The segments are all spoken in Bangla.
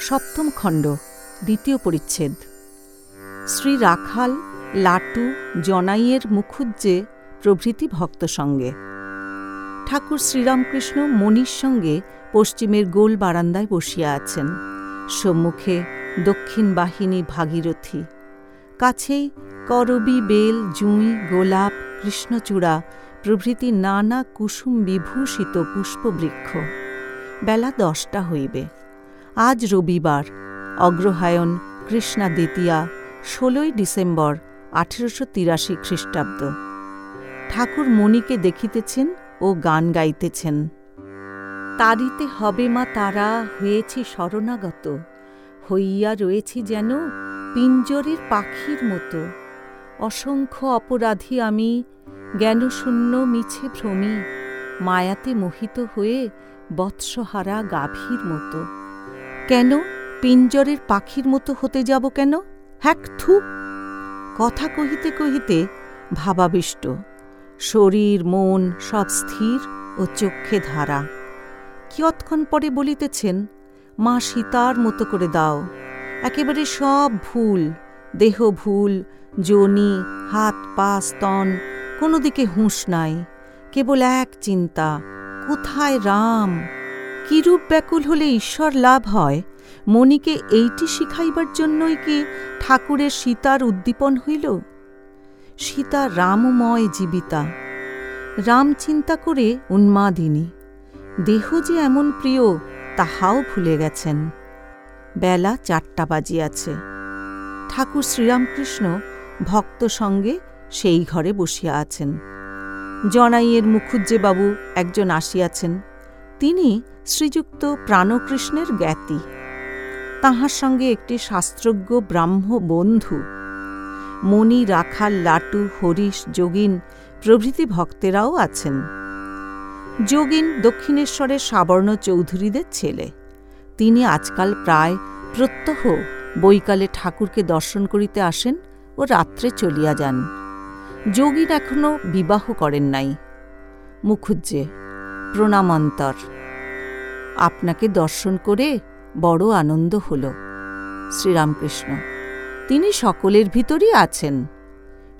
সপ্তম খণ্ড, দ্বিতীয় পরিচ্ছেদ। শ্রী রাখাল, লাটু, জনাইয়ের মুখুজ্জে প্রভৃতি ভক্ত সঙ্গে। ঠাকুর শ্রীরামকৃষ্ণ মণির সঙ্গে পশ্চিমের গোল বারান্দায় বসিয়া আছেন। সম্মুখে দক্ষিণ বাহিনী ভাগীরথী। কাছেই করবি বেল, জুঁই, গোলাপ, কৃষ্ণচূড়া প্রভৃতি নানা কুসুম বিভূষিত পুষ্পবৃক্ষ। বেলা দশটা হইবে। আজ রবিবার, অগ্রহায়ণ কৃষ্ণা দ্বিতীয়া, ষোলোই ডিসেম্বর আঠেরোশো তিরাশি খ্রিস্টাব্দ। ঠাকুর মণিকে দেখিতেছেন ও গান গাইতেছেন। তারিতে হবে মা তারা, হয়েছি শরণাগত। হইয়া রয়েছি যেন পিঞ্জরের পাখির মতো। অসংখ্য অপরাধী আমি, জ্ঞানশূন্য মিছে ভ্রমি, মায়াতে মোহিত হয়ে বৎসহারা গাভীর মতো। কেন? পিঞ্জরের পাখির মতো হতে যাব কেন? হ্যাক, থু। কথা কহিতে কহিতে ভাবাবিষ্ট। শরীর, মন সব স্থির ও চক্ষে ধারা। কিয়ৎক্ষণ পরে বলিতেছেন, মা সীতার মতো করে দাও। একেবারে সব ভুল, দেহ ভুল যোনি হাত, পা, স্তন, কোনো দিকে হুঁশ নাই। কেবল এক চিন্তা, কোথায় রাম? কিরূপ ব্যাকুল হলে ঈশ্বর লাভ হয়? মণিকে এইটি শিখাইবার জন্যই কি ঠাকুরের সীতার উদ্দীপন হইল? সীতা রামময় জীবিতা। রাম চিন্তা করে উন্মাদিনী, দেহ যে এমন প্রিয়, তাহাও ভুলে গেছেন। বেলা চারটা বাজিয়াছে। ঠাকুর শ্রীরামকৃষ্ণ ভক্ত সঙ্গে সেই ঘরে বসিয়া আছেন। জনাইয়ের মুখুজ্জেবাবু একজন আসিয়াছেন। তিনি শ্রীযুক্ত প্রাণকৃষ্ণের জ্ঞাতি। তাহার সঙ্গে একটি শাস্ত্রজ্ঞ ব্রাহ্ম বন্ধু। মণি, রাখাল, লাটু, হরিশ, যোগিন প্রভৃতি ভক্তেরাও আছেন। যোগিন দক্ষিণেশ্বরের সাবর্ণ চৌধুরীদের ছেলে। তিনি আজকাল প্রায় প্রত্যহ বৈকালে ঠাকুরকে দর্শন করিতে আসেন ও রাত্রে চলিয়া যান। যোগীর এখনও বিবাহ করেন নাই। মুখুজ্জে প্রণামান্তর। আপনাকে দর্শন করে বড় আনন্দ হল। শ্রীরামকৃষ্ণ, তিনি সকলের ভিতরই আছেন।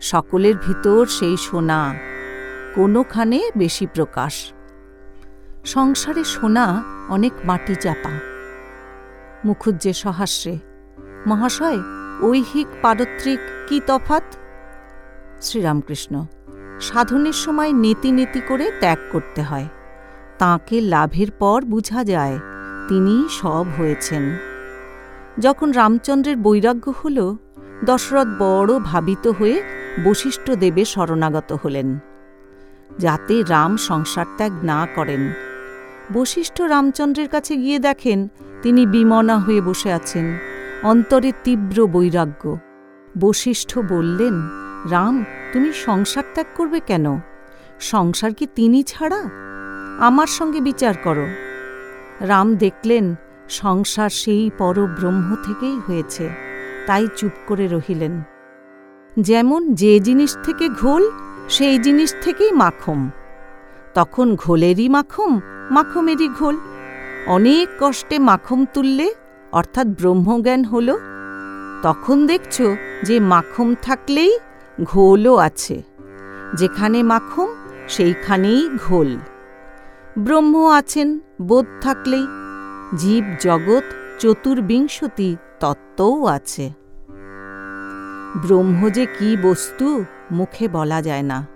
সকলের ভিতর সেই সোনা, কোনোখানে বেশি প্রকাশ। সংসারে সোনা অনেক মাটি চাপা। মুখুজ্জে সহাস্যে মহাশয়, ঐহিক পারত্রিক কি তফাত শ্রীরামকৃষ্ণ, সাধনের সময় নীতি নীতি করে ত্যাগ করতে হয়। তাকে লাভের পর বুঝা যায়, তিনি সব হয়েছেন। যখন রামচন্দ্রের বৈরাগ্য হল, দশরথ বড় ভাবিত হয়ে বশিষ্ঠ দেবে শরণাগত হলেন, যাতে রাম সংসার ত্যাগ না করেন। বশিষ্ঠ রামচন্দ্রের কাছে গিয়ে দেখেন, তিনি বিমনা হয়ে বসে আছেন, অন্তরে তীব্র বৈরাগ্য। বশিষ্ঠ বললেন, রাম, তুমি সংসার ত্যাগ করবে কেন? সংসার কি তিনি ছাড়া? আমার সঙ্গে বিচার করো। রাম দেখলেন, সংসার সেই পরব্রহ্ম থেকেই হয়েছে, তাই চুপ করে রহিলেন। যেমন যে জিনিস থেকে ঘোল, সেই জিনিস থেকেই মাখম। তখন ঘোলেরই মাখম, মাখমেরই ঘোল। অনেক কষ্টে মাখম তুললে, অর্থাৎ ব্রহ্মজ্ঞান হল। তখন দেখছ যে মাখম থাকলেই ঘোলও আছে। যেখানে মাখম, সেইখানেই ঘোল। ব্রহ্ম আছেন, বোধ থাকলেই। জীব জগৎ চতুর্বিংশতি তত্ত্বও আছে। ব্রহ্ম যে কি বস্তু, মুখে বলা যায় না।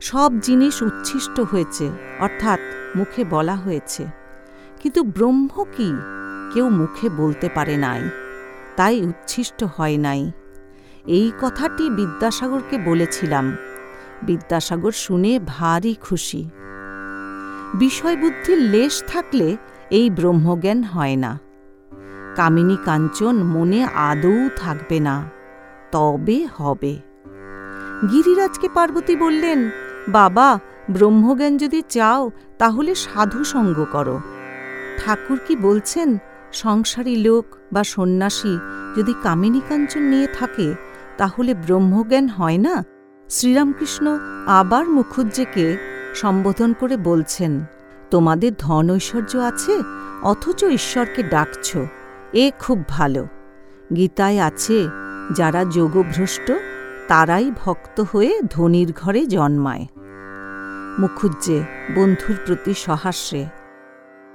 সব জিনিস উচ্ছিষ্ট হয়েছে, অর্থাৎ মুখে বলা হয়েছে। কিন্তু ব্রহ্ম কি? কেউ মুখে বলতে পারে নাই, তাই উচ্ছিষ্ট হয় নাই। এই কথাটি বিদ্যাসাগরকে বলেছিলাম। বিদ্যাসাগর শুনে ভারী খুশি। বিষয়বুদ্ধির লেশ থাকলে এই ব্রহ্মজ্ঞান হয় না। কামিনী কাঞ্চন মনে আদৌ থাকবে না, তবে হবে। গিরিরাজকে পার্বতী বললেন, বাবা, ব্রহ্মজ্ঞান যদি চাও, তাহলে সাধু সঙ্গ করো। ঠাকুর কি বলছেন, সংসারী লোক বা সন্ন্যাসী যদি কামিনী কাঞ্চন নিয়ে থাকে, তাহলে ব্রহ্মজ্ঞান হয় না? শ্রীরামকৃষ্ণ আবার মুখুজ্জেকে সম্বোধন করে বলছেন, তোমাদের ধন ঐশ্বর্য আছে, অথচ ঈশ্বরকে ডাকছ, এ খুব ভালো। গীতায় আছে, যারা যোগভ্রষ্ট, তারাই ভক্ত হয়ে ধনির ঘরে জন্মায়। মুখুজ্জে বন্ধুর প্রতি সহাস্যে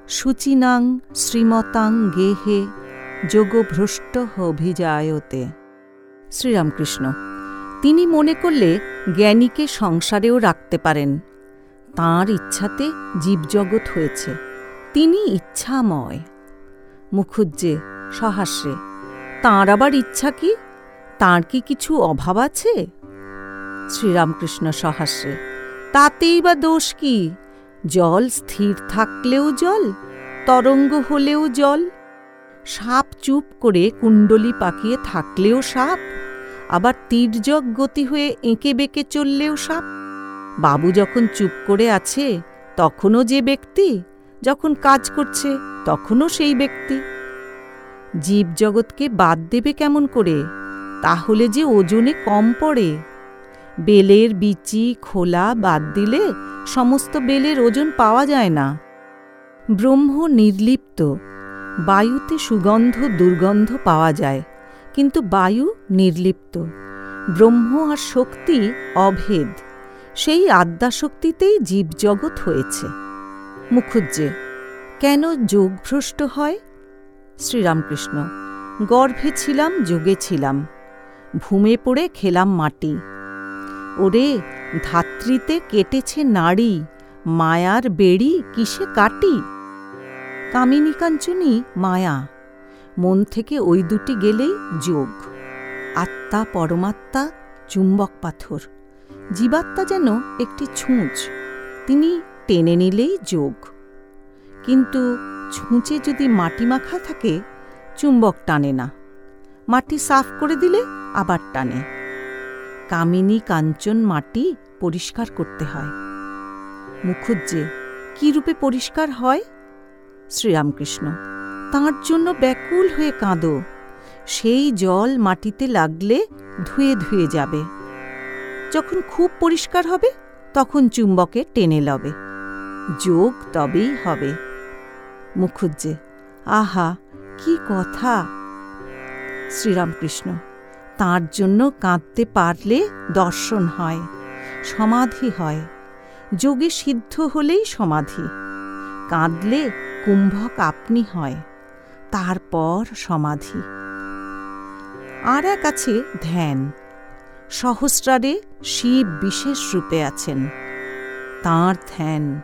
সুচিনাং শ্রীমতাং গেহে যোগভ্রষ্ট অভিজায়তে। শ্রীরামকৃষ্ণ, তিনি মনে করলে জ্ঞানীকে সংসারেও রাখতে পারেন। তাঁর ইচ্ছাতে জীবজগৎ হয়েছে। তিনি ইচ্ছাময়। মুখুজ্জে সহাস্যে তাঁর আবার ইচ্ছা কি? তাঁর কি কিছু অভাব আছে? শ্রীরামকৃষ্ণ সহাস্যে তাতেই বা দোষ কি? জল স্থির থাকলেও জল, তরঙ্গ হলেও জল। সাপ চুপ করে কুণ্ডলি পাকিয়ে থাকলেও সাপ, আবার তীর্যক গতি হয়ে এঁকে বেঁকে চললেও সাপ। বাবু যখন চুপ করে আছে, তখনও যে ব্যক্তি, যখন কাজ করছে, তখনও সেই ব্যক্তি। জীবজগৎকে বাদ দেবে কেমন করে? তাহলে যে ওজনে কম পড়ে। বেলের বিচি, খোলা বাদ দিলে সমস্ত বেলের ওজন পাওয়া যায় না। ব্রহ্ম নির্লিপ্ত। বায়ুতে সুগন্ধ, দুর্গন্ধ পাওয়া যায়, কিন্তু বায়ু নির্লিপ্ত। ব্রহ্ম আর শক্তি অভেদ। সেই আদ্যাশক্তিতেই জীবজগৎ হয়েছে। মুখুজ্জে কেন যোগভ্রষ্ট হয়? শ্রীরামকৃষ্ণ, গর্ভে ছিলাম, যোগে ছিলাম। ভূমে পড়ে খেলাম মাটি। ওরে, ধাত্রীতে কেটেছে নাড়ি, মায়ার বেড়ি কিসে কাটি? কামিনী কাঞ্চনী মায়া, মন থেকে ওই দুটি গেলেই যোগ। আত্মা পরমাত্মা, চুম্বক পাথর। জীবাত্মা যেন একটি ছুঁচ, তিনি টেনে নিলেই যোগ। কিন্তু ছুঁচে যদি মাটি মাখা থাকে, চুম্বক টানে না। মাটি সাফ করে দিলে আবার টানে। কামিনী কাঞ্চন মাটি পরিষ্কার করতে হয়। মুখুজ্জে কি রূপে পরিষ্কার হয়? শ্রীরামকৃষ্ণ, তাঁর জন্য ব্যাকুল হয়ে কাঁদো। সেই জল মাটিতে লাগলে ধুয়ে ধুয়ে যাবে। যখন খুব পরিষ্কার হবে, তখন চুম্বকে টেনে লবে। যোগ তবেই হবে। মুখুজ্জে আহা, কি কথা! শ্রীরামকৃষ্ণ, তার জন্য কাঁদতে পারলে দর্শন হয়, সমাধি হয়। যোগে সিদ্ধ হলেই সমাধি। কাঁদলে কুম্ভক আপনি হয়, তারপর সমাধি। আর এক আছে ধ্যান। সহস্রারে শিব বিশেষ রূপে আছেন। তাঁর ধ্যান,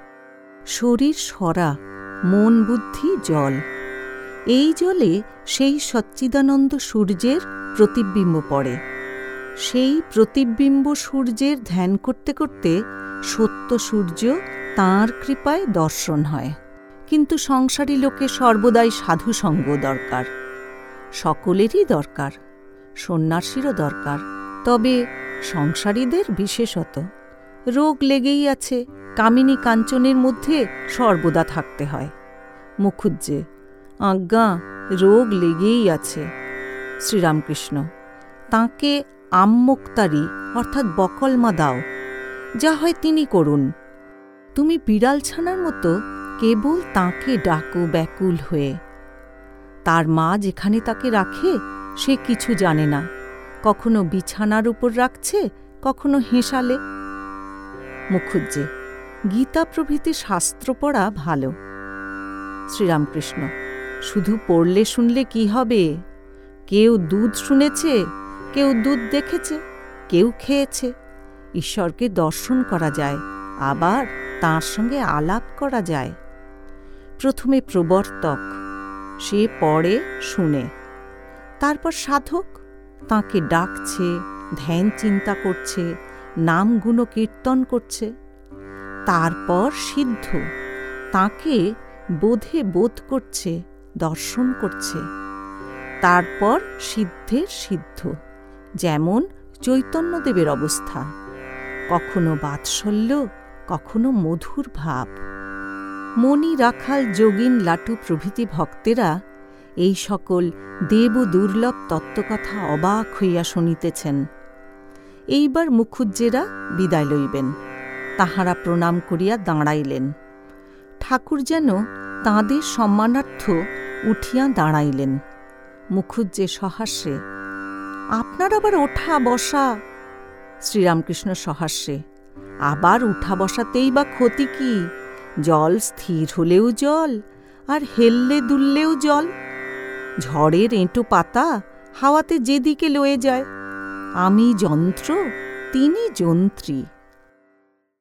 শরীর সরা, মন বুদ্ধি জল। এই জলে সেই সচ্চিদানন্দ সূর্যের প্রতিবিম্ব পড়ে। সেই প্রতিবিম্ব সূর্যের ধ্যান করতে করতে সত্য সূর্য তাঁর কৃপায় দর্শন হয়। কিন্তু সংসারী লোকে সর্বদাই সাধু সঙ্গ দরকার। সকলেরই দরকার, সন্ন্যাসীরও দরকার। তবে সংসারীদের বিশেষত। রোগ লেগেই আছে, কামিনী কাঞ্চনের মধ্যে সর্বদা থাকতে হয়। মুখুজ্জে আজ্ঞা, রোগ লেগেই আছে। শ্রীরামকৃষ্ণ, তাঁকে আম্মুক্তারি অর্থাৎ বকলমা দাও, যা হয় তিনি করুন। তুমি বিড়াল ছানার মতো কেবল তাঁকে ডাকো ব্যাকুল হয়ে। তার মা যেখানে তাকে রাখে, সে কিছু জানে না। কখনো বিছানার উপর রাখছে, কখনো হেঁসালে মুখুজ্জে গীতা প্রভৃতি শাস্ত্র পড়া ভালো। শ্রীরামকৃষ্ণ, শুধু পড়লে শুনলে কি হবে? কেউ দুধ শুনেছে, কেউ দুধ দেখেছে, কেউ খেয়েছে। ঈশ্বরকে দর্শন করা যায়, আবার তাঁর সঙ্গে আলাপ করা যায়। প্রথমে প্রবর্তক, সে পড়ে, শুনে। তারপর সাধক তাকে ডাকছে, ধ্যান চিন্তা করছে নামগুণ কীর্তন করছে। তারপর সিদ্ধ। তাকে বোধে বোধ করছে, দর্শন করছে। তারপর সিদ্ধের সিদ্ধ, যেমন চৈতন্যদেবের অবস্থা। কখনো বাৎসল্য, কখনো মধুর ভাব। মণি রাখাল যোগিন লাটু প্রভৃতি ভক্তেরা এই সকল দেব দুর্লভ তত্ত্বকথা অবাক হইয়া শুনিতেছেন। এইবার মুখুজ্জেরা বিদায় লইবেন। তাহারা প্রণাম করিয়া দাঁড়াইলেন। ঠাকুর যেন তাঁদের সম্মানার্থ উঠিয়া দাঁড়াইলেন। মুখুজ্জে সহাস্যে, আপনার আবার ওঠা বসা? শ্রীরামকৃষ্ণ সহাস্যে, আবার উঠা বসাতেই বা ক্ষতি কি? জল স্থির হলেও জল, আর হেললে দুললেও জল। ঝড়ের এঁটো পাতা হাওয়াতে যেদিকে লয়ে যায়। আমি যন্ত্র তিনি যন্ত্রী।